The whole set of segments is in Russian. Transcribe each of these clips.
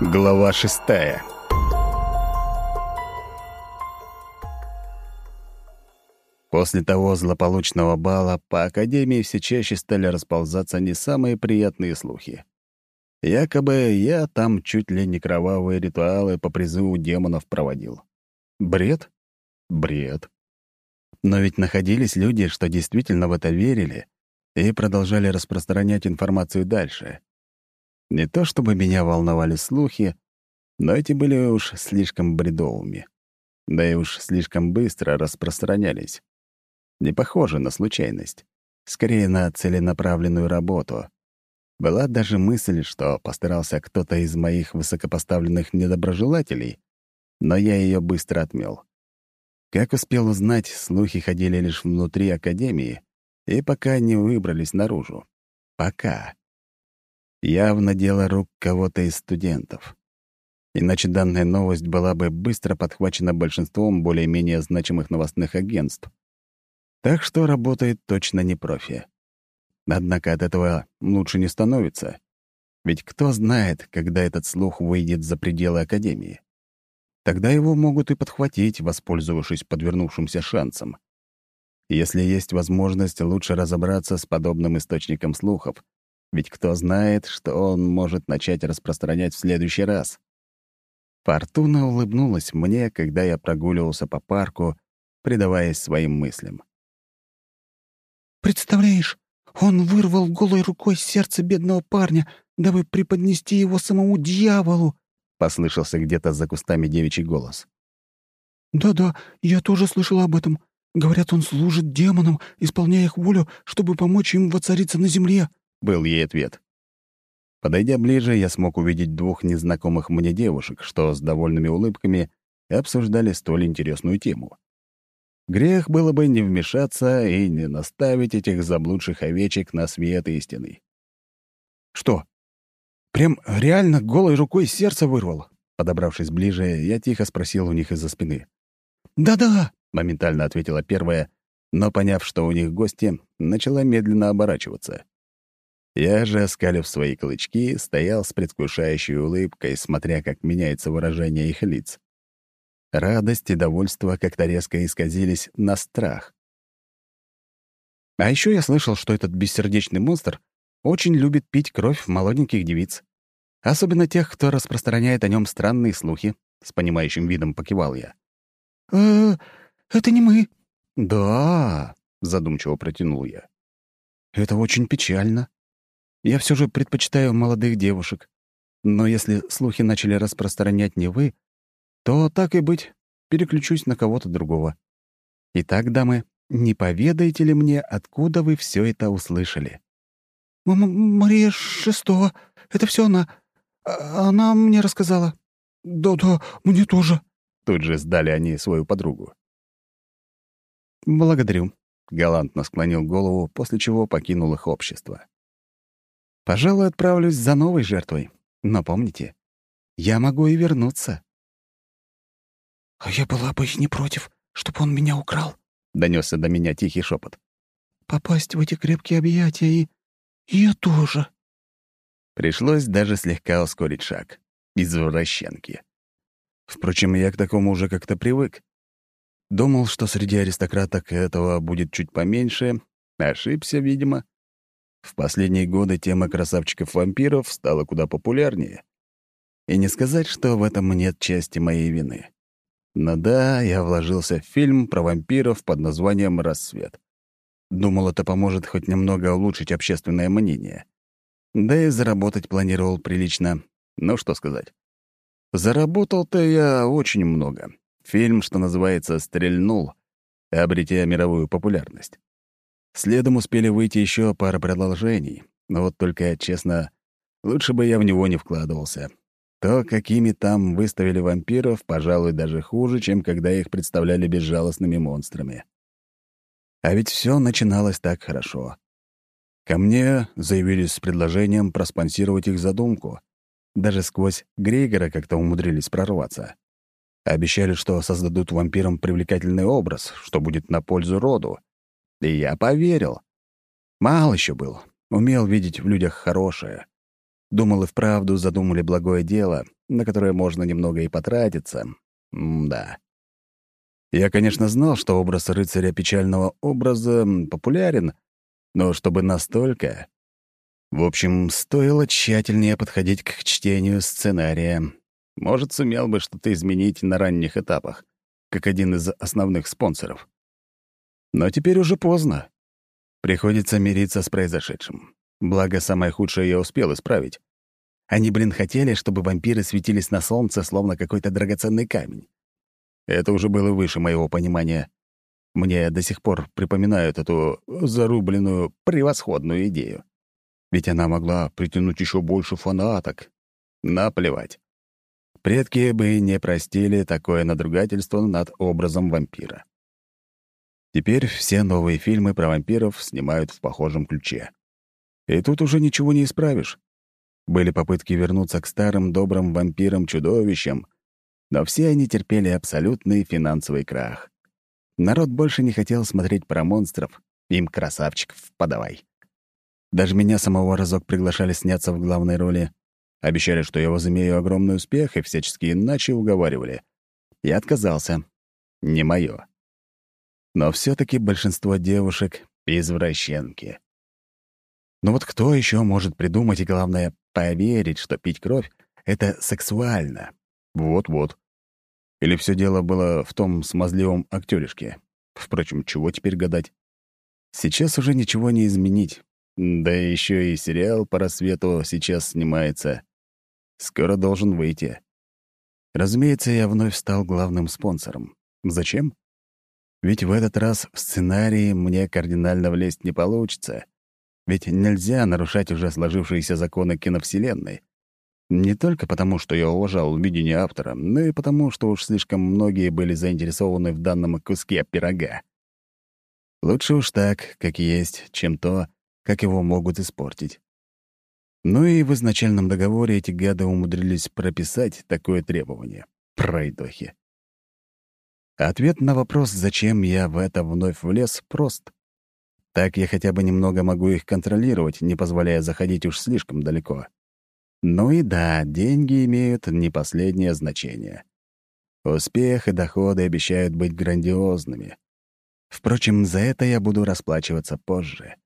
Глава шестая После того злополучного бала по Академии все чаще стали расползаться не самые приятные слухи. Якобы я там чуть ли не кровавые ритуалы по призыву демонов проводил. Бред? Бред. Но ведь находились люди, что действительно в это верили и продолжали распространять информацию дальше. Не то чтобы меня волновали слухи, но эти были уж слишком бредовыми. Да и уж слишком быстро распространялись. Не похоже на случайность. Скорее, на целенаправленную работу. Была даже мысль, что постарался кто-то из моих высокопоставленных недоброжелателей, но я ее быстро отмел. Как успел узнать, слухи ходили лишь внутри Академии и пока не выбрались наружу. Пока. Явно дело рук кого-то из студентов. Иначе данная новость была бы быстро подхвачена большинством более-менее значимых новостных агентств. Так что работает точно не профи. Однако от этого лучше не становится. Ведь кто знает, когда этот слух выйдет за пределы Академии. Тогда его могут и подхватить, воспользовавшись подвернувшимся шансом. Если есть возможность, лучше разобраться с подобным источником слухов, ведь кто знает, что он может начать распространять в следующий раз. Фортуна улыбнулась мне, когда я прогуливался по парку, предаваясь своим мыслям. «Представляешь, он вырвал голой рукой сердце бедного парня, дабы преподнести его самому дьяволу!» — послышался где-то за кустами девичий голос. «Да-да, я тоже слышала об этом. Говорят, он служит демонам, исполняя их волю, чтобы помочь им воцариться на земле», — был ей ответ. Подойдя ближе, я смог увидеть двух незнакомых мне девушек, что с довольными улыбками обсуждали столь интересную тему. Грех было бы не вмешаться и не наставить этих заблудших овечек на свет истины. «Что? Прям реально голой рукой сердце вырвал?» Подобравшись ближе, я тихо спросил у них из-за спины. «Да-да», — моментально ответила первая, но, поняв, что у них гости, начала медленно оборачиваться. Я же, оскалив свои клычки, стоял с предвкушающей улыбкой, смотря, как меняется выражение их лиц. Радость и довольство как-то резко исказились на страх. А еще я слышал, что этот бессердечный монстр очень любит пить кровь молоденьких девиц. Особенно тех, кто распространяет о нем странные слухи. С понимающим видом покивал я. «Э, это не мы». «Да», — задумчиво протянул я. «Это очень печально. Я все же предпочитаю молодых девушек. Но если слухи начали распространять не вы, то так и быть, переключусь на кого-то другого. Итак, дамы, не поведаете ли мне, откуда вы все это услышали? М «Мария Шестова. Это все она. А, она мне рассказала». «Да-да, мне тоже». Тут же сдали они свою подругу. «Благодарю», — галантно склонил голову, после чего покинул их общество. «Пожалуй, отправлюсь за новой жертвой. Но помните, я могу и вернуться». «А я была бы и не против, чтобы он меня украл», — донесся до меня тихий шепот. «Попасть в эти крепкие объятия и... и я тоже». Пришлось даже слегка ускорить шаг. Извращенки. Впрочем, я к такому уже как-то привык. Думал, что среди аристократок этого будет чуть поменьше. Ошибся, видимо. В последние годы тема красавчиков-вампиров стала куда популярнее. И не сказать, что в этом нет части моей вины. Но да, я вложился в фильм про вампиров под названием «Рассвет». Думал, это поможет хоть немного улучшить общественное мнение. Да и заработать планировал прилично. Ну, что сказать. Заработал-то я очень много. Фильм, что называется, «Стрельнул», обретя мировую популярность. Следом успели выйти еще пара продолжений, но вот только, честно, лучше бы я в него не вкладывался. То, какими там выставили вампиров, пожалуй, даже хуже, чем когда их представляли безжалостными монстрами. А ведь все начиналось так хорошо. Ко мне заявились с предложением проспонсировать их задумку. Даже сквозь Грейгора как-то умудрились прорваться. Обещали, что создадут вампирам привлекательный образ, что будет на пользу роду. И я поверил. Мало еще был. Умел видеть в людях хорошее. Думал, и вправду задумали благое дело, на которое можно немного и потратиться. М-да. Я, конечно, знал, что образ рыцаря печального образа популярен, но чтобы настолько... В общем, стоило тщательнее подходить к чтению сценария. Может, сумел бы что-то изменить на ранних этапах, как один из основных спонсоров. Но теперь уже поздно. Приходится мириться с произошедшим. Благо, самое худшее я успел исправить. Они, блин, хотели, чтобы вампиры светились на солнце, словно какой-то драгоценный камень. Это уже было выше моего понимания. Мне до сих пор припоминают эту зарубленную, превосходную идею. Ведь она могла притянуть еще больше фанаток. Наплевать. Предки бы не простили такое надругательство над образом вампира. Теперь все новые фильмы про вампиров снимают в похожем ключе. И тут уже ничего не исправишь. Были попытки вернуться к старым добрым вампирам-чудовищам, но все они терпели абсолютный финансовый крах. Народ больше не хотел смотреть про монстров, им красавчиков подавай. Даже меня самого разок приглашали сняться в главной роли. Обещали, что я возымею огромный успех, и всячески иначе уговаривали. Я отказался. Не моё. Но все таки большинство девушек — извращенки. Но вот кто еще может придумать и, главное, поверить, что пить кровь — это сексуально? Вот-вот. Или все дело было в том смазливом актеришке? Впрочем, чего теперь гадать? Сейчас уже ничего не изменить. Да еще и сериал по рассвету сейчас снимается. Скоро должен выйти. Разумеется, я вновь стал главным спонсором. Зачем? Ведь в этот раз в сценарии мне кардинально влезть не получится. Ведь нельзя нарушать уже сложившиеся законы киновселенной. Не только потому, что я уважал видение автора, но и потому, что уж слишком многие были заинтересованы в данном куске пирога. Лучше уж так, как есть, чем то, как его могут испортить. Ну и в изначальном договоре эти гады умудрились прописать такое требование. Пройдохи. Ответ на вопрос, зачем я в это вновь влез, прост. Так я хотя бы немного могу их контролировать, не позволяя заходить уж слишком далеко. Ну и да, деньги имеют не последнее значение. Успех и доходы обещают быть грандиозными. Впрочем, за это я буду расплачиваться позже.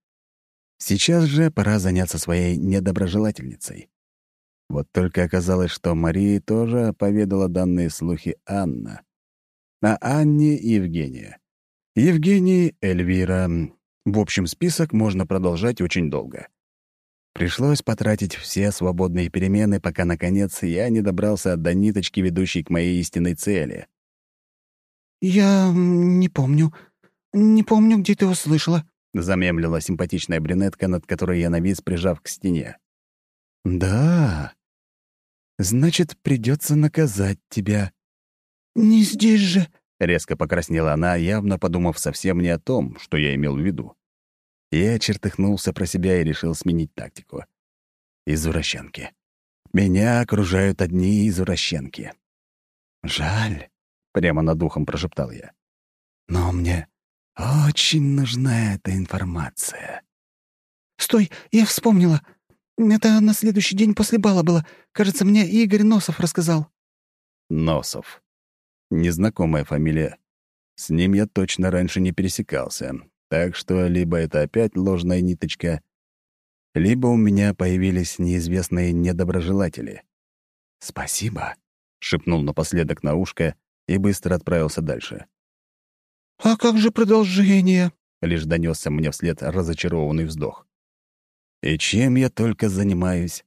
Сейчас же пора заняться своей недоброжелательницей. Вот только оказалось, что Марии тоже поведала данные слухи Анна. А Анне — Евгения. Евгении — Эльвира. В общем, список можно продолжать очень долго. Пришлось потратить все свободные перемены, пока, наконец, я не добрался до ниточки, ведущей к моей истинной цели. «Я не помню. Не помню, где ты его слышала», — замемлила симпатичная брюнетка, над которой я навис, прижав к стене. «Да, значит, придется наказать тебя». «Не здесь же», — резко покраснела она, явно подумав совсем не о том, что я имел в виду. Я чертыхнулся про себя и решил сменить тактику. Извращенки. Меня окружают одни извращенки. «Жаль», — прямо над ухом прошептал я. «Но мне очень нужна эта информация». «Стой, я вспомнила. Это на следующий день после бала было. Кажется, мне Игорь Носов рассказал». Носов. Незнакомая фамилия. С ним я точно раньше не пересекался. Так что либо это опять ложная ниточка, либо у меня появились неизвестные недоброжелатели. «Спасибо», — шепнул напоследок на ушко и быстро отправился дальше. «А как же продолжение?» — лишь донесся мне вслед разочарованный вздох. «И чем я только занимаюсь?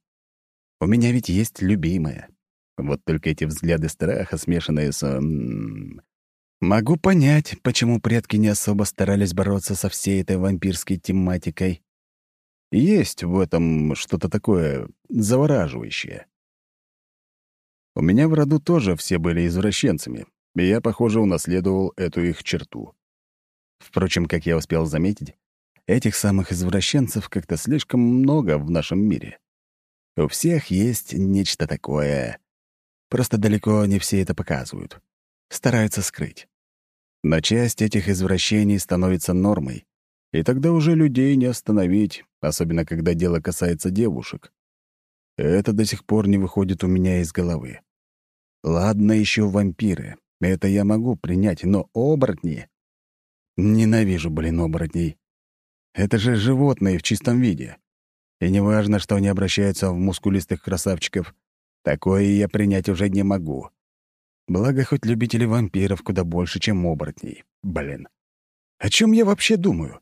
У меня ведь есть любимая. Вот только эти взгляды страха, смешанные с... Могу понять, почему предки не особо старались бороться со всей этой вампирской тематикой. Есть в этом что-то такое завораживающее. У меня в роду тоже все были извращенцами, и я, похоже, унаследовал эту их черту. Впрочем, как я успел заметить, этих самых извращенцев как-то слишком много в нашем мире. У всех есть нечто такое. Просто далеко не все это показывают. Стараются скрыть. Но часть этих извращений становится нормой, и тогда уже людей не остановить, особенно когда дело касается девушек. Это до сих пор не выходит у меня из головы. Ладно, еще вампиры. Это я могу принять, но оборотни... Ненавижу, блин, оборотней. Это же животные в чистом виде. И неважно, что они обращаются в мускулистых красавчиков, такое я принять уже не могу. Благо, хоть любители вампиров куда больше, чем оборотней. Блин. О чем я вообще думаю?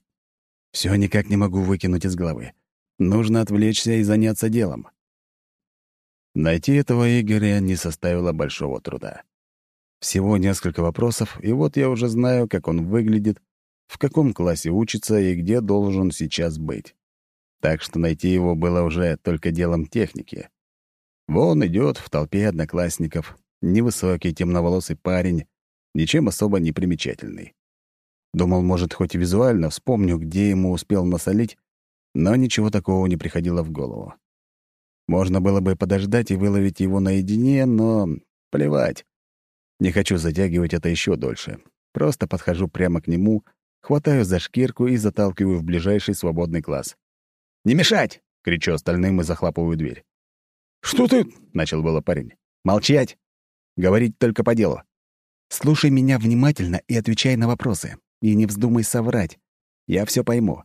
Все никак не могу выкинуть из головы. Нужно отвлечься и заняться делом. Найти этого Игоря не составило большого труда. Всего несколько вопросов, и вот я уже знаю, как он выглядит, в каком классе учится и где должен сейчас быть. Так что найти его было уже только делом техники. Вон идет в толпе одноклассников, невысокий темноволосый парень, ничем особо не примечательный. Думал, может, хоть и визуально вспомню, где ему успел насолить, но ничего такого не приходило в голову. Можно было бы подождать и выловить его наедине, но плевать. Не хочу затягивать это еще дольше. Просто подхожу прямо к нему, хватаю за шкирку и заталкиваю в ближайший свободный класс. «Не мешать!» — кричу остальным и захлопываю дверь. «Что ты?» — начал было парень. «Молчать! Говорить только по делу. Слушай меня внимательно и отвечай на вопросы. И не вздумай соврать. Я все пойму.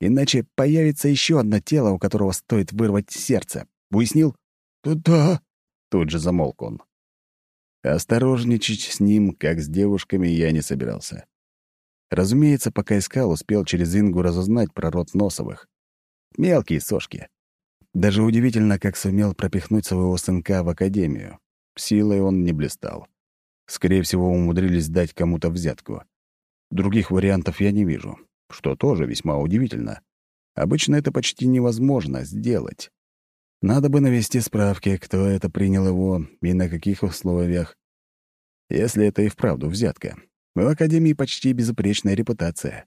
Иначе появится еще одно тело, у которого стоит вырвать сердце. Уяснил? «Да». Тут же замолк он. Осторожничать с ним, как с девушками, я не собирался. Разумеется, пока искал, успел через Ингу разузнать про род Носовых. Мелкие сошки. Даже удивительно, как сумел пропихнуть своего сынка в академию. Силой он не блистал. Скорее всего, умудрились дать кому-то взятку. Других вариантов я не вижу, что тоже весьма удивительно. Обычно это почти невозможно сделать. Надо бы навести справки, кто это принял его и на каких условиях. Если это и вправду взятка. В Академии почти безупречная репутация.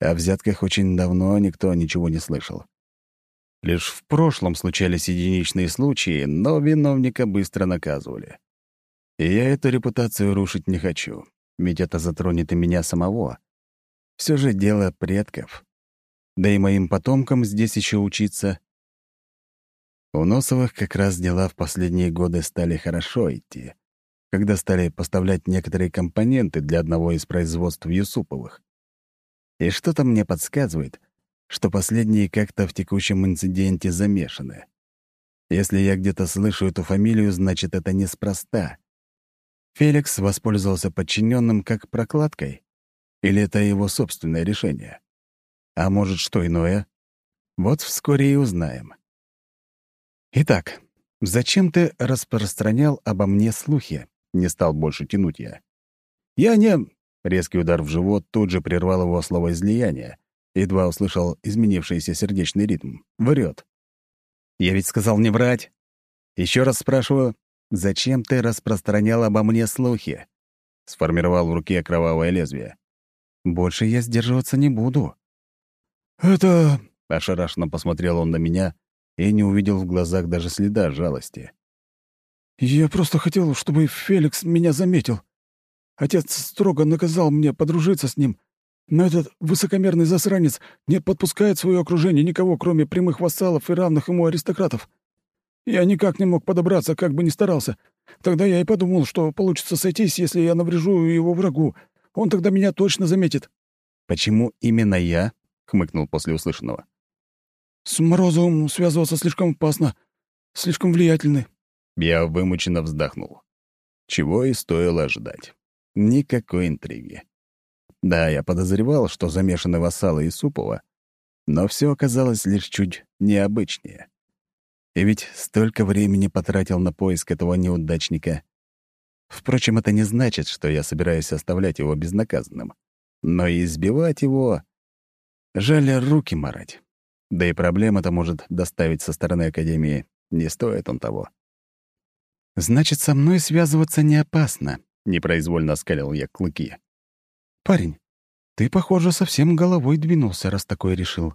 О взятках очень давно никто ничего не слышал. Лишь в прошлом случались единичные случаи, но виновника быстро наказывали. И я эту репутацию рушить не хочу, ведь это затронет и меня самого. Все же дело предков. Да и моим потомкам здесь еще учиться — у Носовых как раз дела в последние годы стали хорошо идти, когда стали поставлять некоторые компоненты для одного из производств Юсуповых. И что-то мне подсказывает, что последние как-то в текущем инциденте замешаны. Если я где-то слышу эту фамилию, значит, это неспроста. Феликс воспользовался подчиненным как прокладкой? Или это его собственное решение? А может, что иное? Вот вскоре и узнаем. «Итак, зачем ты распространял обо мне слухи?» — не стал больше тянуть я. «Я не...» — резкий удар в живот тут же прервал его слово излияния. Едва услышал изменившийся сердечный ритм. Врет. «Я ведь сказал не врать. Еще раз спрашиваю, зачем ты распространял обо мне слухи?» Сформировал в руке кровавое лезвие. «Больше я сдерживаться не буду». «Это...» — ошарашенно посмотрел он на меня, и не увидел в глазах даже следа жалости. «Я просто хотел, чтобы Феликс меня заметил. Отец строго наказал мне подружиться с ним, но этот высокомерный засранец не подпускает в свое окружение никого, кроме прямых вассалов и равных ему аристократов. Я никак не мог подобраться, как бы ни старался. Тогда я и подумал, что получится сойтись, если я наврежу его врагу. Он тогда меня точно заметит». «Почему именно я?» — хмыкнул после услышанного. «С Морозовым связываться слишком опасно, слишком влиятельный». Я вымученно вздохнул. Чего и стоило ожидать. Никакой интриги. Да, я подозревал, что замешаны вассалы Исупова, но все оказалось лишь чуть необычнее. И ведь столько времени потратил на поиск этого неудачника. Впрочем, это не значит, что я собираюсь оставлять его безнаказанным. Но и избивать его... Жаль руки марать. Да и проблем это может доставить со стороны Академии. Не стоит он того. «Значит, со мной связываться не опасно», — непроизвольно оскалил я клыки. «Парень, ты, похоже, совсем головой двинулся, раз такое решил.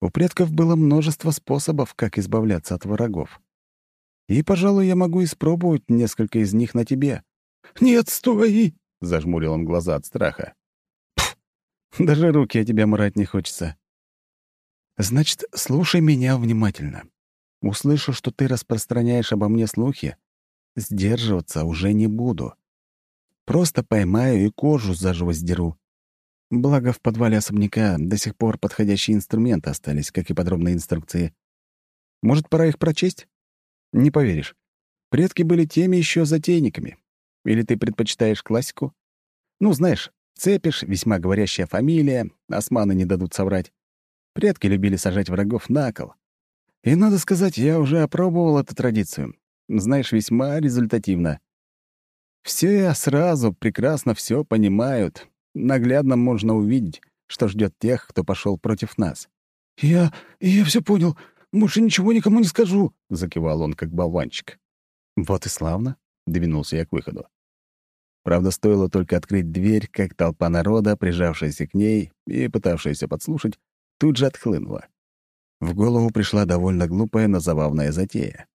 У предков было множество способов, как избавляться от врагов. И, пожалуй, я могу испробовать несколько из них на тебе». «Нет, стой!» — зажмурил он глаза от страха. «Пф, даже руки о тебя мрать не хочется. Значит, слушай меня внимательно. Услышу, что ты распространяешь обо мне слухи, сдерживаться уже не буду. Просто поймаю и кожу заживо сдеру. Благо, в подвале особняка до сих пор подходящие инструменты остались, как и подробные инструкции. Может, пора их прочесть? Не поверишь. Предки были теми еще затейниками. Или ты предпочитаешь классику? Ну, знаешь, цепишь, весьма говорящая фамилия, османы не дадут соврать. Предки любили сажать врагов на кол. И, надо сказать, я уже опробовал эту традицию. Знаешь, весьма результативно. Все сразу прекрасно все понимают. Наглядно можно увидеть, что ждет тех, кто пошел против нас. «Я... я все понял. Больше ничего никому не скажу», — закивал он, как болванчик. «Вот и славно», — двинулся я к выходу. Правда, стоило только открыть дверь, как толпа народа, прижавшаяся к ней и пытавшаяся подслушать, тут же отхлынула. В голову пришла довольно глупая, но забавная затея.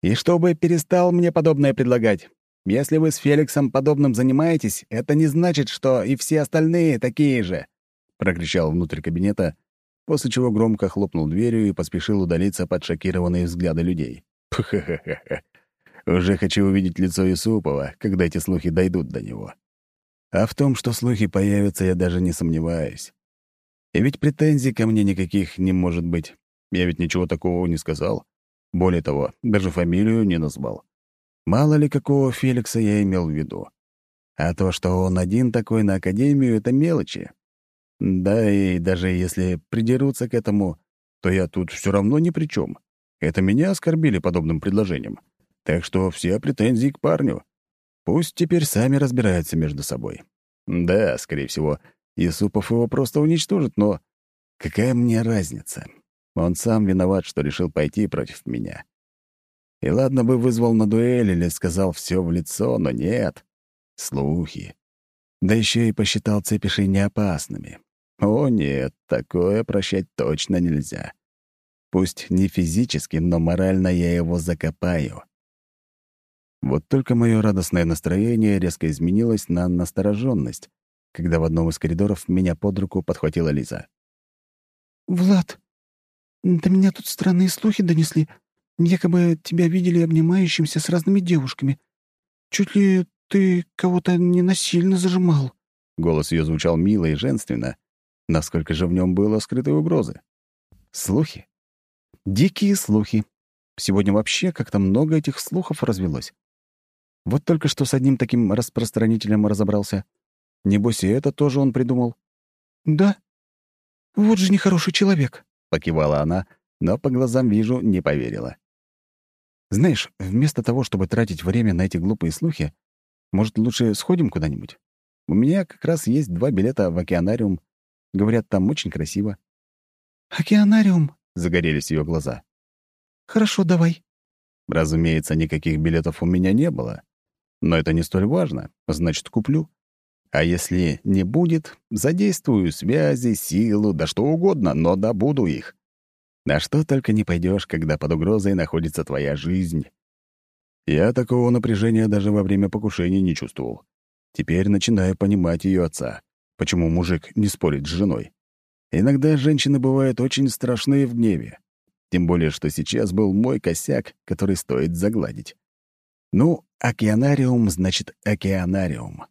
«И чтобы перестал мне подобное предлагать. Если вы с Феликсом подобным занимаетесь, это не значит, что и все остальные такие же», — прокричал внутрь кабинета, после чего громко хлопнул дверью и поспешил удалиться под шокированные взгляды людей. Пха-ха-ха. Уже хочу увидеть лицо Юсупова, когда эти слухи дойдут до него. А в том, что слухи появятся, я даже не сомневаюсь. И ведь претензий ко мне никаких не может быть. Я ведь ничего такого не сказал. Более того, даже фамилию не назвал. Мало ли какого Феликса я имел в виду. А то, что он один такой на Академию, — это мелочи. Да и даже если придерутся к этому, то я тут все равно ни при чем. Это меня оскорбили подобным предложением. Так что все претензии к парню. Пусть теперь сами разбираются между собой. Да, скорее всего, Исупов его просто уничтожит, но какая мне разница? Он сам виноват, что решил пойти против меня. И ладно бы вызвал на дуэль или сказал все в лицо, но нет. Слухи. Да еще и посчитал цепишей неопасными. О нет, такое прощать точно нельзя. Пусть не физически, но морально я его закопаю. Вот только мое радостное настроение резко изменилось на настороженность, когда в одном из коридоров меня под руку подхватила Лиза. «Влад, до меня тут странные слухи донесли. Якобы тебя видели обнимающимся с разными девушками. Чуть ли ты кого-то не насильно зажимал». Голос ее звучал мило и женственно, насколько же в нем было скрытой угрозы. Слухи? Дикие слухи. Сегодня вообще как-то много этих слухов развелось. Вот только что с одним таким распространителем разобрался — Небось, и это тоже он придумал. «Да? Вот же нехороший человек», — покивала она, но по глазам вижу, не поверила. «Знаешь, вместо того, чтобы тратить время на эти глупые слухи, может, лучше сходим куда-нибудь? У меня как раз есть два билета в океанариум. Говорят, там очень красиво». «Океанариум?» — загорелись ее глаза. «Хорошо, давай». Разумеется, никаких билетов у меня не было. Но это не столь важно. Значит, куплю. А если не будет, задействую связи, силу, да что угодно, но добуду их. На что только не пойдешь, когда под угрозой находится твоя жизнь. Я такого напряжения даже во время покушения не чувствовал. Теперь начинаю понимать ее отца, почему мужик не спорит с женой. Иногда женщины бывают очень страшные в гневе. Тем более, что сейчас был мой косяк, который стоит загладить. Ну, океанариум значит океанариум.